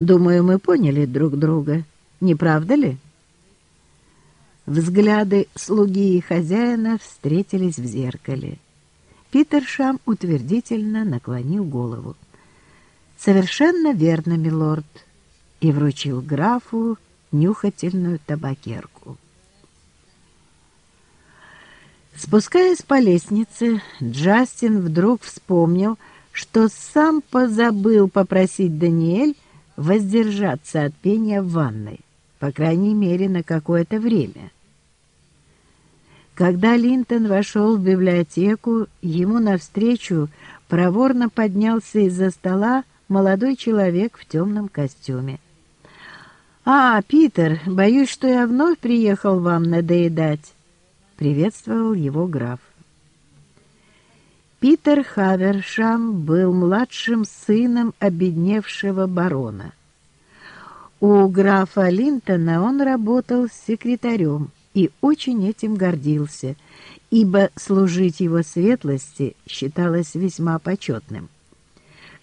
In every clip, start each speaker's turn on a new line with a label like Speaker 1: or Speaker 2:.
Speaker 1: Думаю, мы поняли друг друга, не правда ли? Взгляды слуги и хозяина встретились в зеркале. Питер Шам утвердительно наклонил голову. «Совершенно верно, милорд», и вручил графу нюхательную табакерку. Спускаясь по лестнице, Джастин вдруг вспомнил, что сам позабыл попросить Даниэль воздержаться от пения в ванной, по крайней мере, на какое-то время. Когда Линтон вошел в библиотеку, ему навстречу проворно поднялся из-за стола молодой человек в темном костюме. «А, Питер, боюсь, что я вновь приехал вам надоедать», — приветствовал его граф. Питер Хавершам был младшим сыном обедневшего барона. У графа Линтона он работал секретарем и очень этим гордился, ибо служить его светлости считалось весьма почетным.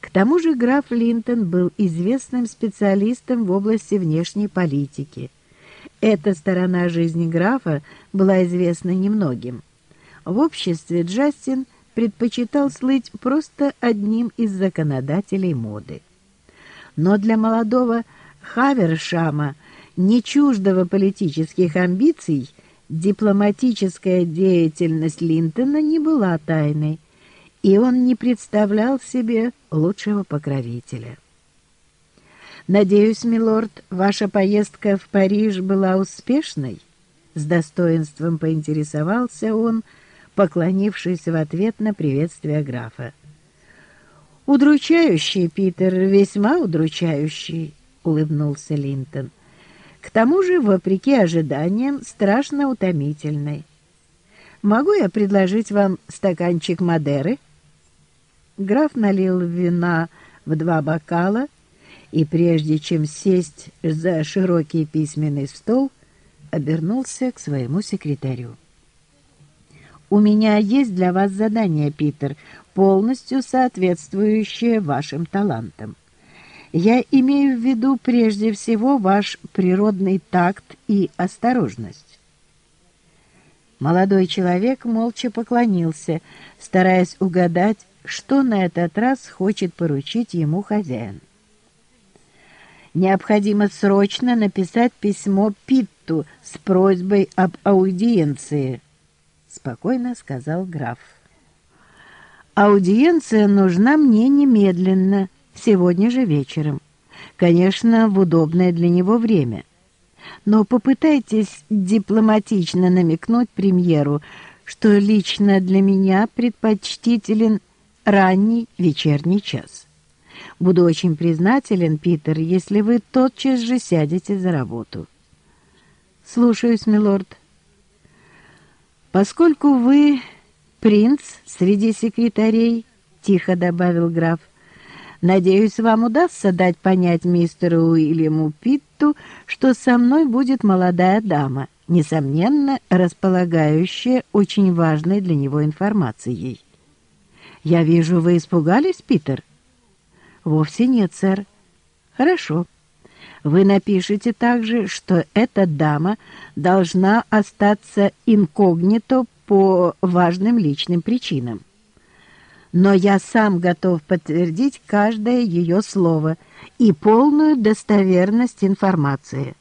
Speaker 1: К тому же граф Линтон был известным специалистом в области внешней политики. Эта сторона жизни графа была известна немногим. В обществе Джастин предпочитал слыть просто одним из законодателей моды. Но для молодого Хавершама, не чуждого политических амбиций, дипломатическая деятельность Линтона не была тайной, и он не представлял себе лучшего покровителя. «Надеюсь, милорд, ваша поездка в Париж была успешной?» С достоинством поинтересовался он, — поклонившись в ответ на приветствие графа. «Удручающий, Питер, весьма удручающий», — улыбнулся Линтон. «К тому же, вопреки ожиданиям, страшно утомительный. Могу я предложить вам стаканчик Мадеры?» Граф налил вина в два бокала и, прежде чем сесть за широкий письменный стол, обернулся к своему секретарю. У меня есть для вас задание, Питер, полностью соответствующее вашим талантам. Я имею в виду прежде всего ваш природный такт и осторожность. Молодой человек молча поклонился, стараясь угадать, что на этот раз хочет поручить ему хозяин. Необходимо срочно написать письмо Питту с просьбой об аудиенции —— спокойно сказал граф. «Аудиенция нужна мне немедленно, сегодня же вечером. Конечно, в удобное для него время. Но попытайтесь дипломатично намекнуть премьеру, что лично для меня предпочтителен ранний вечерний час. Буду очень признателен, Питер, если вы тотчас же сядете за работу». «Слушаюсь, милорд», «Поскольку вы принц среди секретарей», — тихо добавил граф, «надеюсь, вам удастся дать понять мистеру Уильяму Питту, что со мной будет молодая дама, несомненно, располагающая очень важной для него информацией». «Я вижу, вы испугались, Питер?» «Вовсе нет, сэр». «Хорошо. Вы напишите также, что эта дама должна остаться инкогнито по важным личным причинам. Но я сам готов подтвердить каждое ее слово и полную достоверность информации.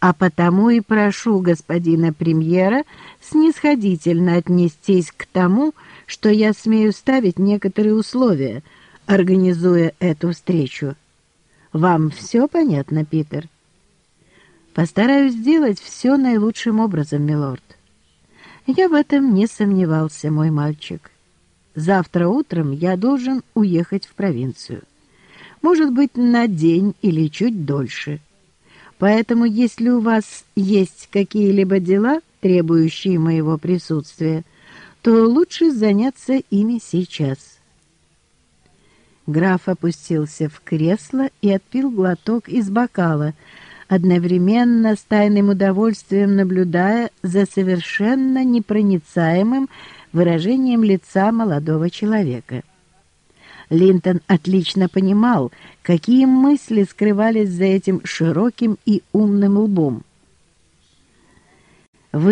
Speaker 1: А потому и прошу господина премьера снисходительно отнестись к тому, что я смею ставить некоторые условия, организуя эту встречу. Вам все понятно, Питер? Постараюсь сделать все наилучшим образом, милорд. Я в этом не сомневался, мой мальчик. Завтра утром я должен уехать в провинцию. Может быть, на день или чуть дольше. Поэтому, если у вас есть какие-либо дела, требующие моего присутствия, то лучше заняться ими сейчас». Граф опустился в кресло и отпил глоток из бокала, одновременно с тайным удовольствием наблюдая за совершенно непроницаемым выражением лица молодого человека. Линтон отлично понимал, какие мысли скрывались за этим широким и умным лбом.